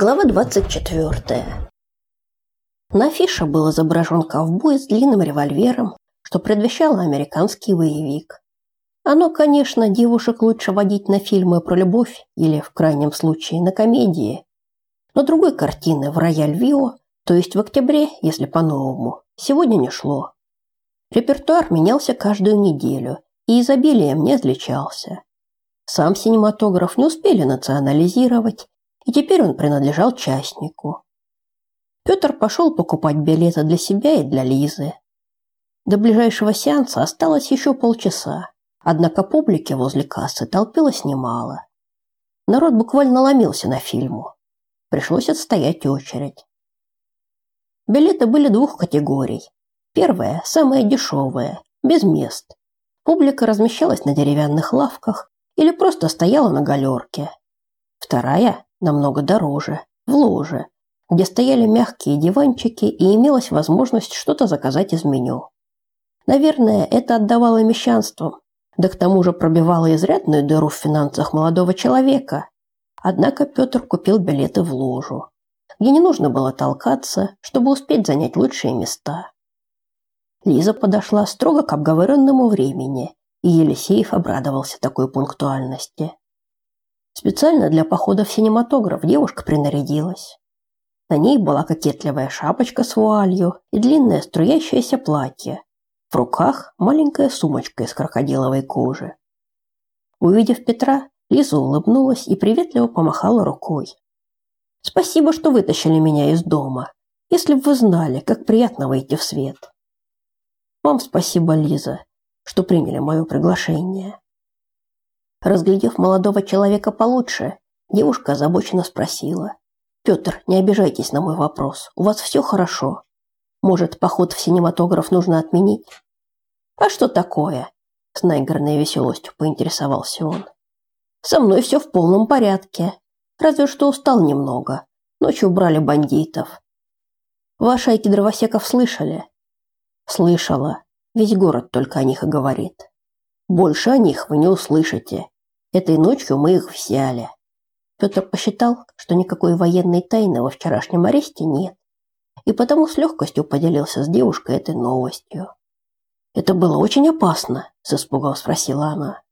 Глава 24. На афише был изображен ковбой с длинным револьвером, что предвещало американский боевик. Оно, конечно, девушек лучше водить на фильмы про любовь или, в крайнем случае, на комедии. Но другой картины в Рояль Вио, то есть в октябре, если по-новому, сегодня не шло. Репертуар менялся каждую неделю и изобилием не отличался. Сам синематограф не успели национализировать, и теперь он принадлежал частнику. Петр пошел покупать билеты для себя и для Лизы. До ближайшего сеанса осталось еще полчаса, однако публики возле кассы толпилось немало. Народ буквально ломился на фильму. Пришлось отстоять очередь. Билеты были двух категорий. Первая, самая дешевая, без мест. Публика размещалась на деревянных лавках или просто стояла на галерке. Вторая, намного дороже, в ложе, где стояли мягкие диванчики и имелась возможность что-то заказать из меню. Наверное, это отдавало мещанством, да к тому же пробивало изрядную дыру в финансах молодого человека. Однако Петр купил билеты в ложу, где не нужно было толкаться, чтобы успеть занять лучшие места. Лиза подошла строго к обговоренному времени, и Елисеев обрадовался такой пунктуальности. Специально для похода в синематограф девушка принарядилась. На ней была кокетливая шапочка с вуалью и длинное струящееся платье. В руках маленькая сумочка из крокодиловой кожи. Увидев Петра, Лиза улыбнулась и приветливо помахала рукой. Спасибо, что вытащили меня из дома. Если бы вы знали, как приятно выйти в свет. Вам спасибо, Лиза, что приняли мое приглашение. Разглядев молодого человека получше, девушка озабоченно спросила. «Петр, не обижайтесь на мой вопрос. У вас все хорошо. Может, поход в синематограф нужно отменить?» «А что такое?» С наигранной веселостью поинтересовался он. «Со мной все в полном порядке. Разве что устал немного. Ночью убрали бандитов». «Вы о шайке дровосеков слышали?» «Слышала. Весь город только о них и говорит». Больше о них вы не услышите. Этой ночью мы их взяли. Петр посчитал, что никакой военной тайны во вчерашнем аресте нет, и потому с легкостью поделился с девушкой этой новостью. Это было очень опасно, с испугом спросила она.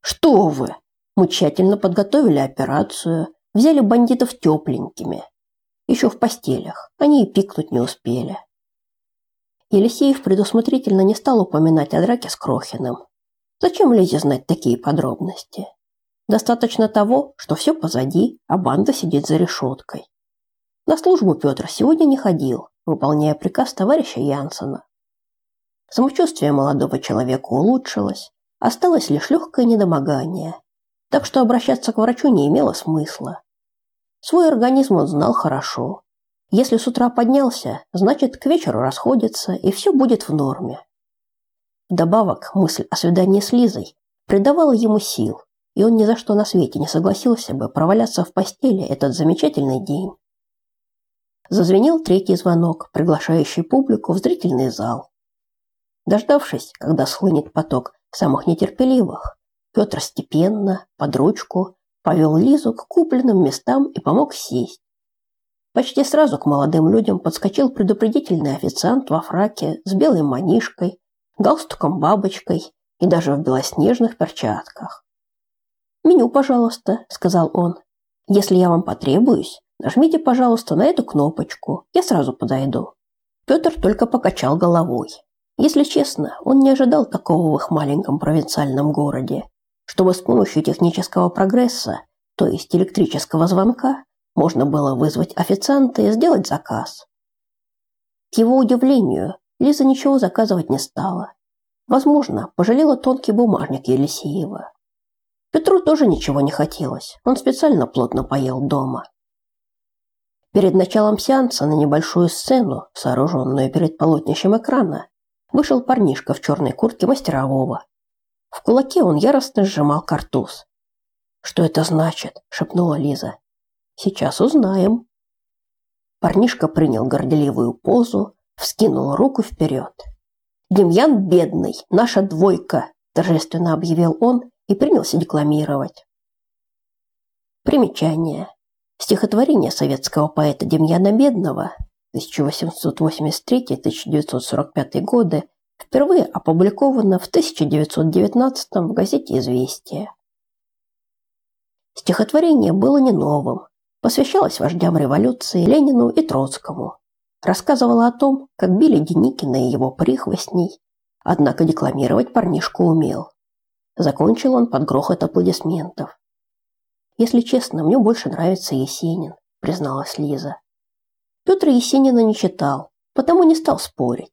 Что вы? Мы тщательно подготовили операцию, взяли бандитов тепленькими. Еще в постелях. Они и пикнуть не успели. Елисеев предусмотрительно не стал упоминать о драке с Крохиным, Зачем Лизе знать такие подробности? Достаточно того, что все позади, а банда сидит за решеткой. На службу Петр сегодня не ходил, выполняя приказ товарища Янсена. Самочувствие молодого человека улучшилось, осталось лишь легкое недомогание, так что обращаться к врачу не имело смысла. Свой организм он знал хорошо. Если с утра поднялся, значит, к вечеру расходится, и все будет в норме. Вдобавок, мысль о свидании с Лизой придавала ему сил, и он ни за что на свете не согласился бы проваляться в постели этот замечательный день. Зазвенел третий звонок, приглашающий публику в зрительный зал. Дождавшись, когда схлынет поток самых нетерпеливых, Петр степенно, под ручку, повел Лизу к купленным местам и помог сесть. Почти сразу к молодым людям подскочил предупредительный официант во фраке с белой манишкой, галстуком-бабочкой и даже в белоснежных перчатках. «Меню, пожалуйста», – сказал он. «Если я вам потребуюсь, нажмите, пожалуйста, на эту кнопочку, я сразу подойду». Петр только покачал головой. Если честно, он не ожидал такого в их маленьком провинциальном городе, чтобы с помощью технического прогресса, то есть электрического звонка, можно было вызвать официанта и сделать заказ. К его удивлению, Лиза ничего заказывать не стала. Возможно, пожалела тонкий бумажник Елисеева. Петру тоже ничего не хотелось. Он специально плотно поел дома. Перед началом сеанса на небольшую сцену, сооруженную перед полотнищем экрана, вышел парнишка в черной куртке мастерового. В кулаке он яростно сжимал картуз. «Что это значит?» – шепнула Лиза. «Сейчас узнаем». Парнишка принял горделивую позу, вскинул руку вперед. «Демьян бедный, наша двойка», – торжественно объявил он и принялся декламировать. Примечание. Стихотворение советского поэта Демьяна Бедного 1883-1945 годы впервые опубликовано в 1919 в газете «Известия». Стихотворение было не новым, посвящалось вождям революции Ленину и Троцкому. Рассказывало о том, как били Деникина и его прихвостней, однако декламировать парнишку умел. Закончил он под грохот аплодисментов. Если честно, мне больше нравится Есенин, призналась Лиза. Петр Есенина не читал, потому не стал спорить.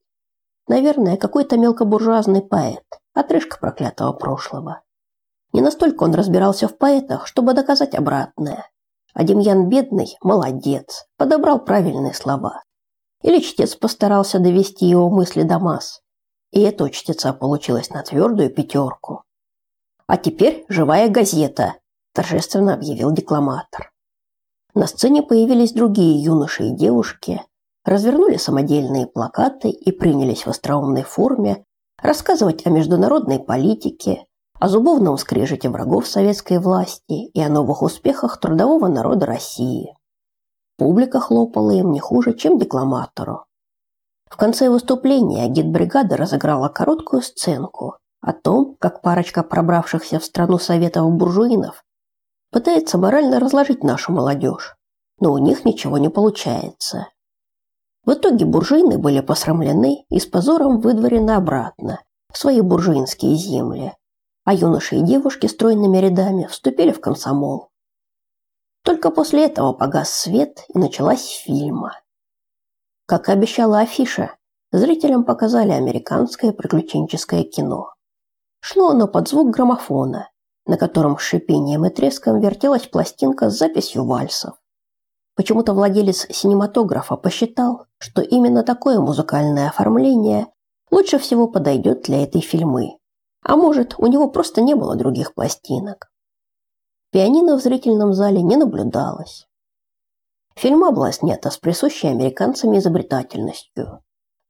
Наверное, какой-то мелкобуржуазный поэт, отрыжка проклятого прошлого. Не настолько он разбирался в поэтах, чтобы доказать обратное. А Демьян Бедный молодец, подобрал правильные слова. Или чтец постарался довести его мысли до масс. И эта чтеца получилась на твердую пятерку. А теперь живая газета, торжественно объявил декламатор. На сцене появились другие юноши и девушки, развернули самодельные плакаты и принялись в остроумной форме рассказывать о международной политике, о зубовном скрежете врагов советской власти и о новых успехах трудового народа России. Публика хлопала им не хуже, чем декламатору. В конце выступления агитбригада разыграла короткую сценку о том, как парочка пробравшихся в страну советов буржуинов пытается морально разложить нашу молодежь, но у них ничего не получается. В итоге буржуины были посрамлены и с позором выдворены обратно в свои буржуинские земли, а юноши и девушки стройными рядами вступили в комсомол. Только после этого погас свет и началась фильма. Как обещала афиша, зрителям показали американское приключенческое кино. Шло оно под звук граммофона, на котором шипением и треском вертелась пластинка с записью вальсов. Почему-то владелец синематографа посчитал, что именно такое музыкальное оформление лучше всего подойдет для этой фильмы. А может, у него просто не было других пластинок. Пианино в зрительном зале не наблюдалось. Фильма была снята с присущей американцам изобретательностью.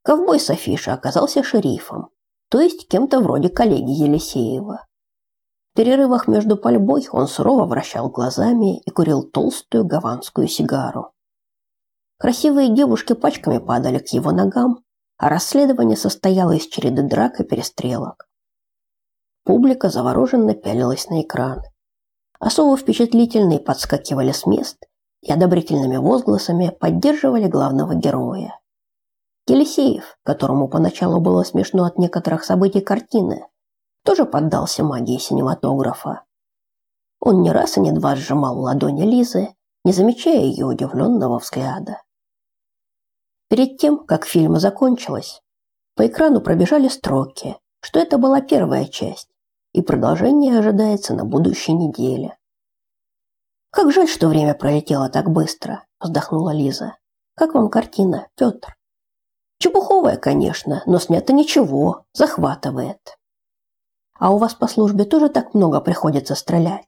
Ковбой с афиши оказался шерифом, то есть кем-то вроде коллеги Елисеева. В перерывах между пальбой он сурово вращал глазами и курил толстую гаванскую сигару. Красивые девушки пачками падали к его ногам, а расследование состояло из череды драк и перестрелок. Публика завороженно пялилась на экран. Особо впечатлительные подскакивали с мест и одобрительными возгласами поддерживали главного героя. Елисеев, которому поначалу было смешно от некоторых событий картины, тоже поддался магии синематографа. Он не раз и не два сжимал ладони Лизы, не замечая ее удивленного взгляда. Перед тем, как фильм закончилась, по экрану пробежали строки, что это была первая часть, и продолжение ожидается на будущей неделе. Как жаль, что время пролетело так быстро, вздохнула Лиза. Как вам картина, Петр? Чепуховая, конечно, но снято ничего, захватывает. А у вас по службе тоже так много приходится стрелять?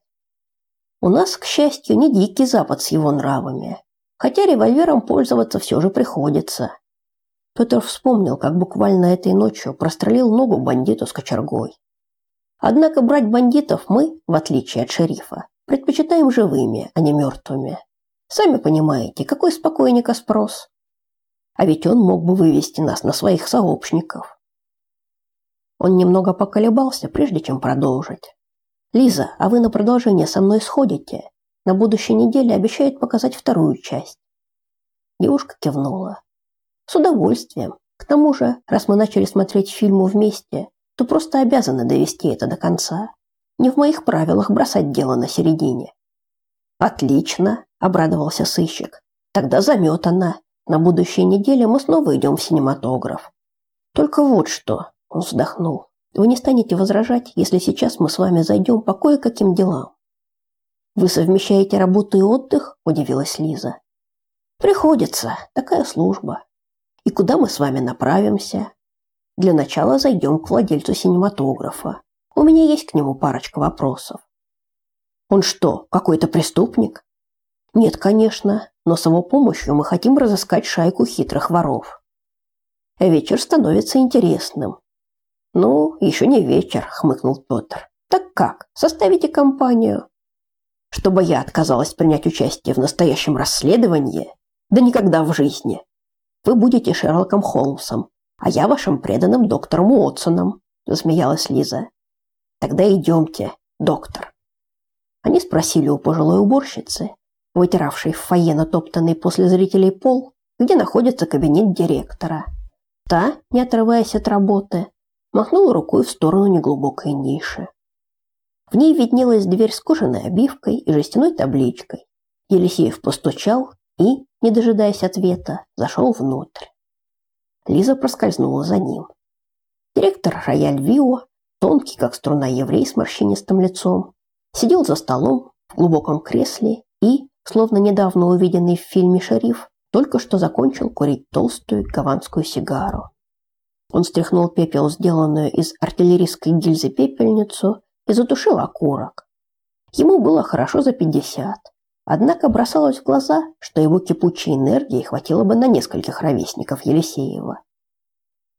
У нас, к счастью, не дикий запад с его нравами, хотя револьвером пользоваться все же приходится. Петр вспомнил, как буквально этой ночью прострелил ногу бандиту с кочергой. Однако брать бандитов мы, в отличие от шерифа, предпочитаем живыми, а не мертвыми. Сами понимаете, какой спокойника спрос. А ведь он мог бы вывести нас на своих сообщников. Он немного поколебался, прежде чем продолжить. Лиза, а вы на продолжение со мной сходите? На будущей неделе обещают показать вторую часть. Девушка кивнула. С удовольствием. К тому же, раз мы начали смотреть фильмы вместе, то просто обязаны довести это до конца. Не в моих правилах бросать дело на середине. Отлично, обрадовался сыщик. Тогда заметано. На будущей неделе мы снова идем в синематограф. Только вот что, он вздохнул. Вы не станете возражать, если сейчас мы с вами зайдем по кое-каким делам. Вы совмещаете работу и отдых? удивилась Лиза. Приходится, такая служба. И куда мы с вами направимся? Для начала зайдем к владельцу синематографа. У меня есть к нему парочка вопросов. Он что, какой-то преступник? Нет, конечно, но с его помощью мы хотим разыскать шайку хитрых воров. Вечер становится интересным. Ну, еще не вечер, хмыкнул Петр. Так как, составите компанию? чтобы я отказалась принять участие в настоящем расследовании? Да никогда в жизни. Вы будете Шерлоком Холмсом, а я вашим преданным доктором Уотсоном, засмеялась Лиза. Тогда идемте, доктор. Они спросили у пожилой уборщицы, вытиравшей в фойе натоптанный после зрителей пол, где находится кабинет директора. Та, не отрываясь от работы, махнула рукой в сторону неглубокой ниши. В ней виднелась дверь с кожаной обивкой и жестяной табличкой. Елисеев постучал и, не дожидаясь ответа, зашел внутрь. Лиза проскользнула за ним. Директор Рояль Вио, тонкий, как струна еврей с морщинистым лицом, сидел за столом в глубоком кресле и, словно недавно увиденный в фильме «Шериф», только что закончил курить толстую гаванскую сигару. Он стряхнул пепел, сделанную из артиллерийской гильзы пепельницу, и затушил окурок. Ему было хорошо за пятьдесят, однако бросалось в глаза, что его кипучей энергии хватило бы на нескольких ровесников Елисеева.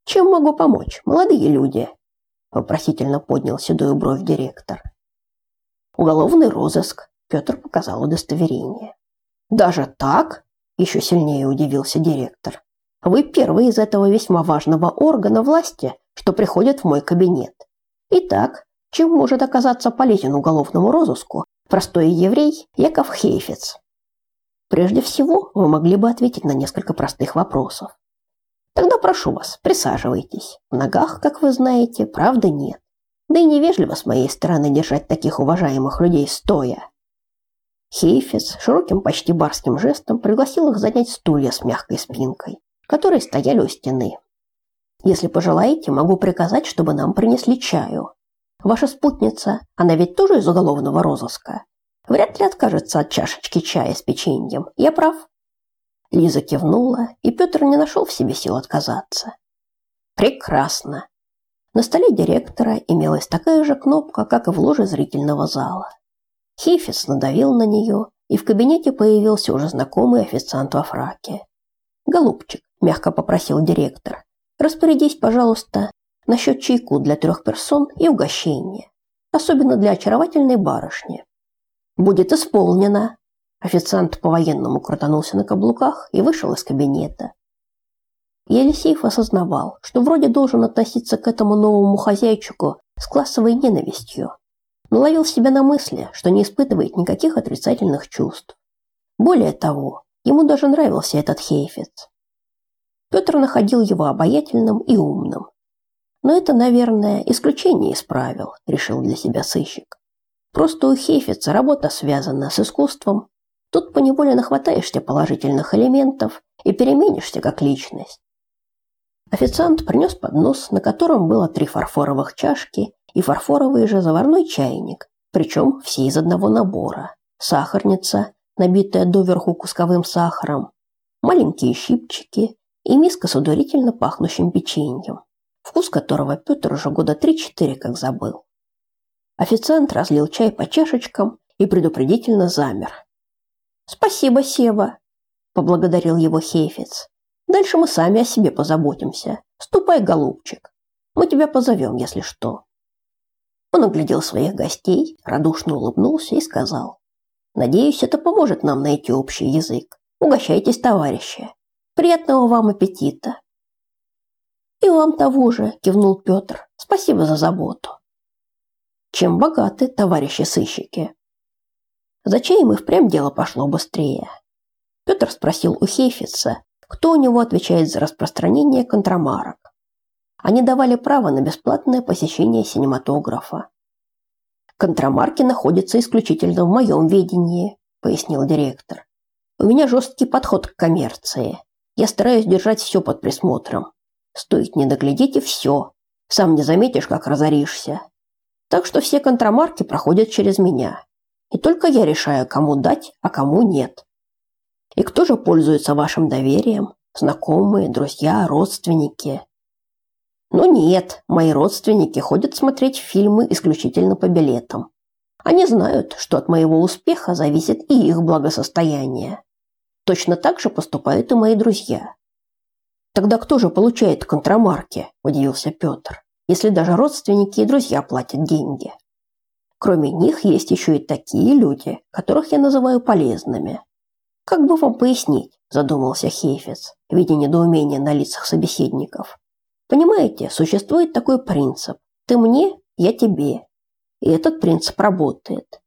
«Чем могу помочь, молодые люди?» – вопросительно поднял седую бровь директор. «Уголовный розыск», – Петр показал удостоверение. «Даже так?» – еще сильнее удивился директор. «Вы первый из этого весьма важного органа власти, что приходит в мой кабинет. Итак, чем может оказаться полезен уголовному розыску простой еврей Яков Хейфец? Прежде всего, вы могли бы ответить на несколько простых вопросов. Тогда прошу вас, присаживайтесь. В ногах, как вы знаете, правда нет. Да и невежливо с моей стороны держать таких уважаемых людей стоя. Хейфец широким, почти барским жестом пригласил их занять стулья с мягкой спинкой, которые стояли у стены. Если пожелаете, могу приказать, чтобы нам принесли чаю. Ваша спутница, она ведь тоже из уголовного розыска. Вряд ли откажется от чашечки чая с печеньем. Я прав?» Лиза кивнула, и Петр не нашел в себе сил отказаться. «Прекрасно!» На столе директора имелась такая же кнопка, как и в ложе зрительного зала. Хейфец надавил на нее, и в кабинете появился уже знакомый официант во фраке. «Голубчик», – мягко попросил директор, – «распорядись, пожалуйста, насчет чайку для трех персон и угощения, особенно для очаровательной барышни. Будет исполнено. Официант по-военному крутанулся на каблуках и вышел из кабинета. Елисеев осознавал, что вроде должен относиться к этому новому хозяйчику с классовой ненавистью, но ловил себя на мысли, что не испытывает никаких отрицательных чувств. Более того, ему даже нравился этот хейфец. Петр находил его обаятельным и умным, но это, наверное, исключение из правил, решил для себя сыщик. Просто у Хейфица работа связана с искусством. Тут поневоле нахватаешься положительных элементов и переменишься как личность. Официант принес поднос, на котором было три фарфоровых чашки и фарфоровый же заварной чайник, причем все из одного набора. Сахарница, набитая доверху кусковым сахаром, маленькие щипчики и миска с удурительно пахнущим печеньем вкус которого Петр уже года три-четыре как забыл. Официант разлил чай по чашечкам и предупредительно замер. «Спасибо, Сева», – поблагодарил его Хейфец. «Дальше мы сами о себе позаботимся. Ступай, голубчик. Мы тебя позовем, если что». Он оглядел своих гостей, радушно улыбнулся и сказал. «Надеюсь, это поможет нам найти общий язык. Угощайтесь, товарищи. Приятного вам аппетита!» И вам того же, кивнул Петр. Спасибо за заботу. Чем богаты товарищи сыщики? За чаем и впрямь дело пошло быстрее. Петр спросил у Хейфица, кто у него отвечает за распространение контрамарок. Они давали право на бесплатное посещение синематографа. Контрамарки находятся исключительно в моем ведении, пояснил директор. У меня жесткий подход к коммерции. Я стараюсь держать все под присмотром. Стоит не доглядеть и все. Сам не заметишь, как разоришься. Так что все контрамарки проходят через меня. И только я решаю, кому дать, а кому нет. И кто же пользуется вашим доверием? Знакомые, друзья, родственники? Ну нет, мои родственники ходят смотреть фильмы исключительно по билетам. Они знают, что от моего успеха зависит и их благосостояние. Точно так же поступают и мои друзья. Тогда кто же получает контрамарки? удивился Петр. Если даже родственники и друзья платят деньги. Кроме них есть еще и такие люди, которых я называю полезными. Как бы вам пояснить, задумался Хейфец, видя недоумение на лицах собеседников. Понимаете, существует такой принцип: ты мне, я тебе. И этот принцип работает.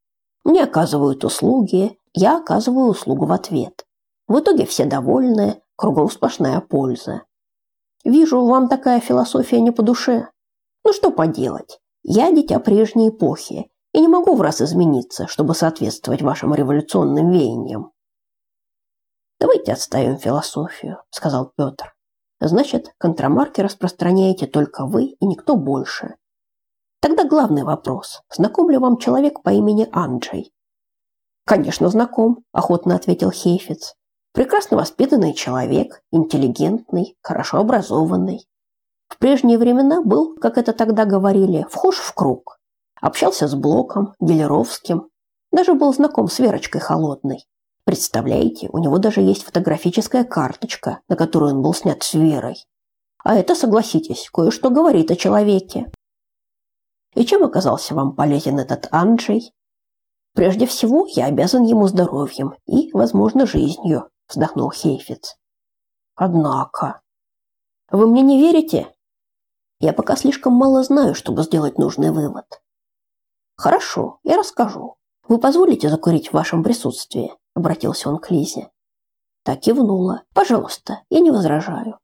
Мне оказывают услуги, я оказываю услугу в ответ. В итоге все довольны, кругом сплошная польза. Вижу, вам такая философия не по душе. Ну что поделать? Я дитя прежней эпохи и не могу в раз измениться, чтобы соответствовать вашим революционным веяниям. Давайте отставим философию, сказал Петр. Значит, контрамарки распространяете только вы и никто больше. Тогда главный вопрос. Знаком ли вам человек по имени Анджей? Конечно, знаком, охотно ответил Хейфиц. Прекрасно воспитанный человек, интеллигентный, хорошо образованный. В прежние времена был, как это тогда говорили, вхож в круг. Общался с Блоком, Гелеровским, даже был знаком с Верочкой Холодной. Представляете, у него даже есть фотографическая карточка, на которую он был снят с Верой. А это, согласитесь, кое-что говорит о человеке. И чем оказался вам полезен этот Анджей? Прежде всего, я обязан ему здоровьем и, возможно, жизнью, вздохнул Хейфиц. Однако, вы мне не верите? Я пока слишком мало знаю, чтобы сделать нужный вывод. Хорошо, я расскажу. Вы позволите закурить в вашем присутствии? обратился он к Лизе. Так кивнула. Пожалуйста, я не возражаю.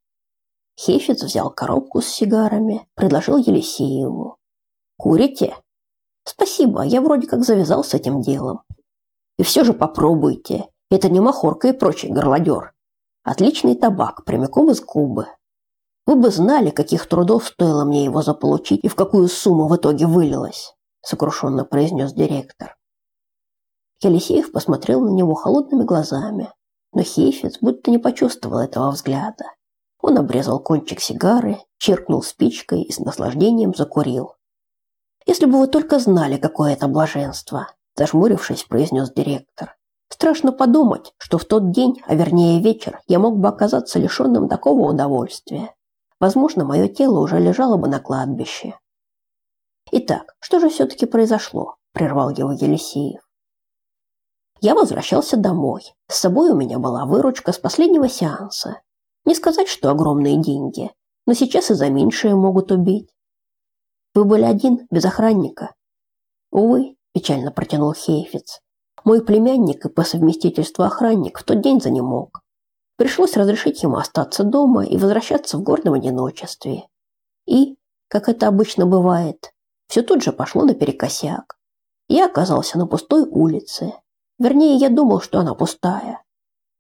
Хефиц взял коробку с сигарами, предложил Елисееву. Курите? Спасибо, я вроде как завязал с этим делом. И все же попробуйте. Это не махорка и прочий горлодер. Отличный табак, прямиком из Кубы. Вы бы знали, каких трудов стоило мне его заполучить и в какую сумму в итоге вылилось, сокрушенно произнес директор. Елисеев посмотрел на него холодными глазами, но Хейфец будто не почувствовал этого взгляда. Он обрезал кончик сигары, чиркнул спичкой и с наслаждением закурил. Если бы вы только знали, какое это блаженство, зажмурившись, произнес директор. Страшно подумать, что в тот день, а вернее вечер, я мог бы оказаться лишенным такого удовольствия. Возможно, мое тело уже лежало бы на кладбище. Итак, что же все таки произошло? прервал его Елисеев. Я возвращался домой. С собой у меня была выручка с последнего сеанса. Не сказать, что огромные деньги, но сейчас и за меньшее могут убить. Вы были один, без охранника. Увы, печально протянул Хейфиц. Мой племянник и по совместительству охранник в тот день за ним мог. Пришлось разрешить ему остаться дома и возвращаться в гордом одиночестве. И, как это обычно бывает, все тут же пошло наперекосяк. Я оказался на пустой улице. Вернее, я думал, что она пустая.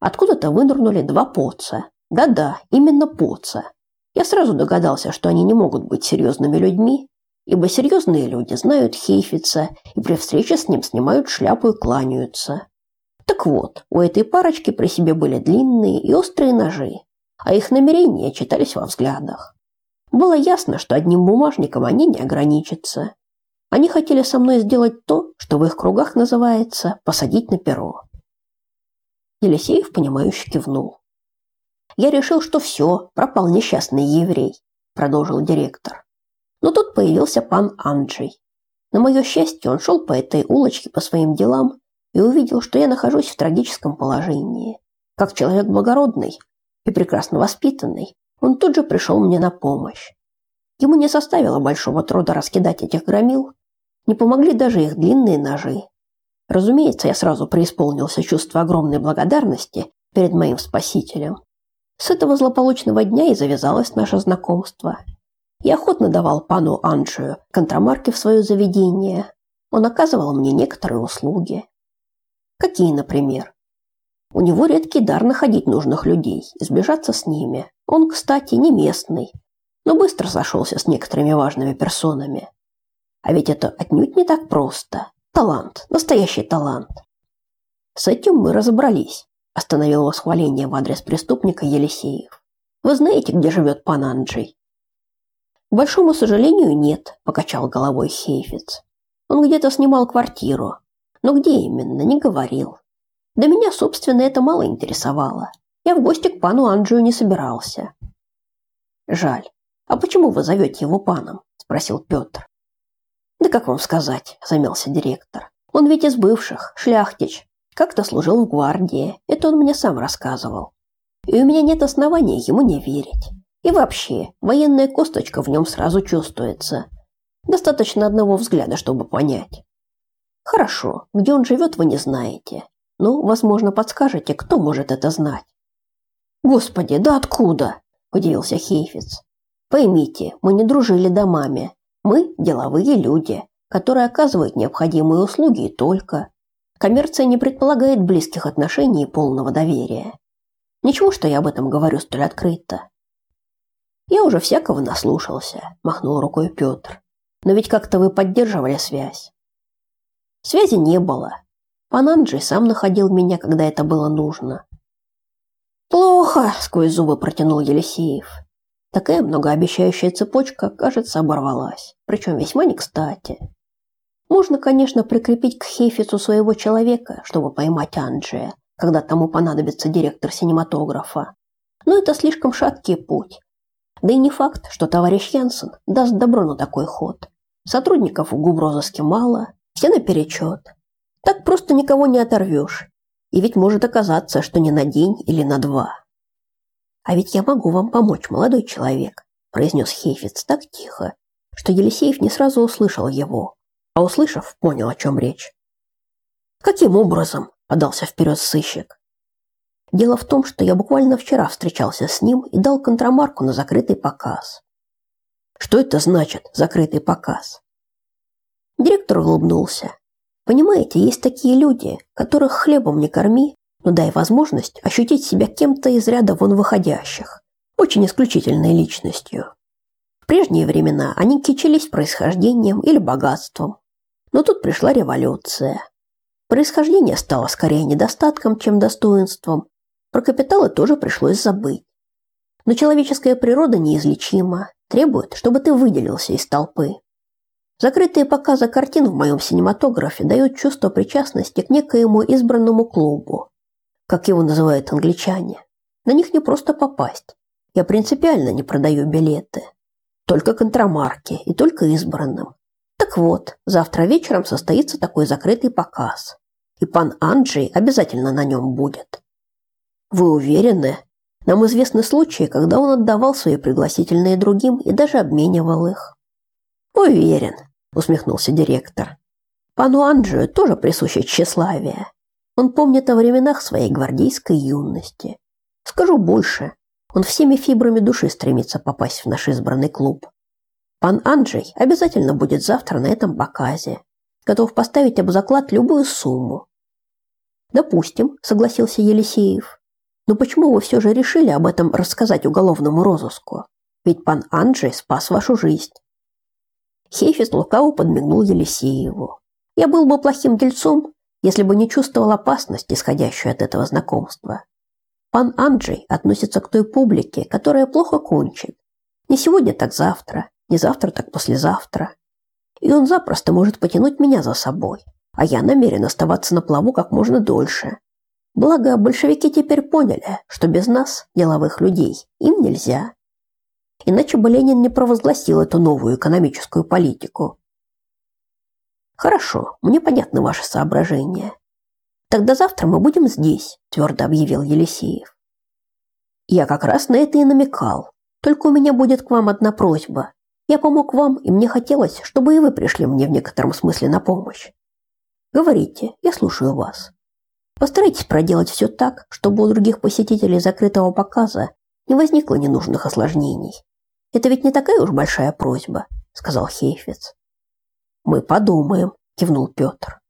Откуда-то вынырнули два поца. Да-да, именно поца. Я сразу догадался, что они не могут быть серьезными людьми, ибо серьезные люди знают Хейфица и при встрече с ним снимают шляпу и кланяются. Так вот, у этой парочки при себе были длинные и острые ножи, а их намерения читались во взглядах. Было ясно, что одним бумажником они не ограничатся. Они хотели со мной сделать то, что в их кругах называется «посадить на перо». Елисеев, понимающе кивнул. «Я решил, что все, пропал несчастный еврей», – продолжил директор. Но тут появился пан Анджей. На мое счастье, он шел по этой улочке по своим делам и увидел, что я нахожусь в трагическом положении. Как человек благородный и прекрасно воспитанный, он тут же пришел мне на помощь. Ему не составило большого труда раскидать этих громил, не помогли даже их длинные ножи. Разумеется, я сразу преисполнился чувства огромной благодарности перед моим спасителем. С этого злополучного дня и завязалось наше знакомство – я охотно давал пану Анджию контрамарки в свое заведение. Он оказывал мне некоторые услуги. Какие, например? У него редкий дар находить нужных людей сближаться с ними. Он, кстати, не местный, но быстро сошелся с некоторыми важными персонами. А ведь это отнюдь не так просто. Талант, настоящий талант. С этим мы разобрались, остановил восхваление в адрес преступника Елисеев. Вы знаете, где живет пан Анджей? К большому сожалению, нет, покачал головой Хейфиц. Он где-то снимал квартиру, но где именно, не говорил. Да меня, собственно, это мало интересовало. Я в гости к пану Анджию не собирался. Жаль. А почему вы зовете его паном? спросил Петр. Да как вам сказать, замялся директор. Он ведь из бывших, шляхтич. Как-то служил в гвардии, это он мне сам рассказывал. И у меня нет оснований ему не верить. И вообще, военная косточка в нем сразу чувствуется. Достаточно одного взгляда, чтобы понять. Хорошо, где он живет, вы не знаете. Ну, возможно, подскажете, кто может это знать. Господи, да откуда? удивился Хейфиц. Поймите, мы не дружили домами. Мы деловые люди, которые оказывают необходимые услуги и только. Коммерция не предполагает близких отношений и полного доверия. Ничего, что я об этом говорю столь открыто. Я уже всякого наслушался, махнул рукой Петр. Но ведь как-то вы поддерживали связь. Связи не было. Пан Анджей сам находил меня, когда это было нужно. Плохо, сквозь зубы протянул Елисеев. Такая многообещающая цепочка, кажется, оборвалась, причем весьма не кстати. Можно, конечно, прикрепить к Хейфицу своего человека, чтобы поймать Анджия, когда тому понадобится директор синематографа. Но это слишком шаткий путь. Да и не факт, что товарищ Янсен даст добро на такой ход. Сотрудников в губрозыске мало, все наперечет. Так просто никого не оторвешь. И ведь может оказаться, что не на день или на два. А ведь я могу вам помочь, молодой человек, произнес Хейфиц так тихо, что Елисеев не сразу услышал его, а услышав, понял, о чем речь. Каким образом? подался вперед сыщик. Дело в том, что я буквально вчера встречался с ним и дал контрамарку на закрытый показ. Что это значит, закрытый показ? Директор улыбнулся. Понимаете, есть такие люди, которых хлебом не корми, но дай возможность ощутить себя кем-то из ряда вон выходящих, очень исключительной личностью. В прежние времена они кичились происхождением или богатством. Но тут пришла революция. Происхождение стало скорее недостатком, чем достоинством. Про капиталы тоже пришлось забыть. Но человеческая природа неизлечима, требует, чтобы ты выделился из толпы. Закрытые показы картин в моем синематографе дают чувство причастности к некоему избранному клубу, как его называют англичане. На них не просто попасть. Я принципиально не продаю билеты. Только контрамарки и только избранным. Так вот, завтра вечером состоится такой закрытый показ. И пан Анджей обязательно на нем будет. Вы уверены? Нам известны случаи, когда он отдавал свои пригласительные другим и даже обменивал их. Уверен, усмехнулся директор. Пану Анджию тоже присуще тщеславие. Он помнит о временах своей гвардейской юности. Скажу больше, он всеми фибрами души стремится попасть в наш избранный клуб. Пан Анджей обязательно будет завтра на этом показе. Готов поставить об заклад любую сумму. Допустим, согласился Елисеев. Но почему вы все же решили об этом рассказать уголовному розыску? Ведь пан Анджей спас вашу жизнь. Хейфист лукаво подмигнул Елисееву. Я был бы плохим дельцом, если бы не чувствовал опасность, исходящую от этого знакомства. Пан Анджей относится к той публике, которая плохо кончит. Не сегодня, так завтра, не завтра, так послезавтра. И он запросто может потянуть меня за собой, а я намерен оставаться на плаву как можно дольше. Благо, большевики теперь поняли, что без нас, деловых людей, им нельзя. Иначе бы Ленин не провозгласил эту новую экономическую политику. Хорошо, мне понятны ваши соображения. Тогда завтра мы будем здесь, твердо объявил Елисеев. Я как раз на это и намекал. Только у меня будет к вам одна просьба. Я помог вам, и мне хотелось, чтобы и вы пришли мне в некотором смысле на помощь. Говорите, я слушаю вас. Постарайтесь проделать все так, чтобы у других посетителей закрытого показа не возникло ненужных осложнений. Это ведь не такая уж большая просьба, сказал Хейфец. Мы подумаем, кивнул Петр.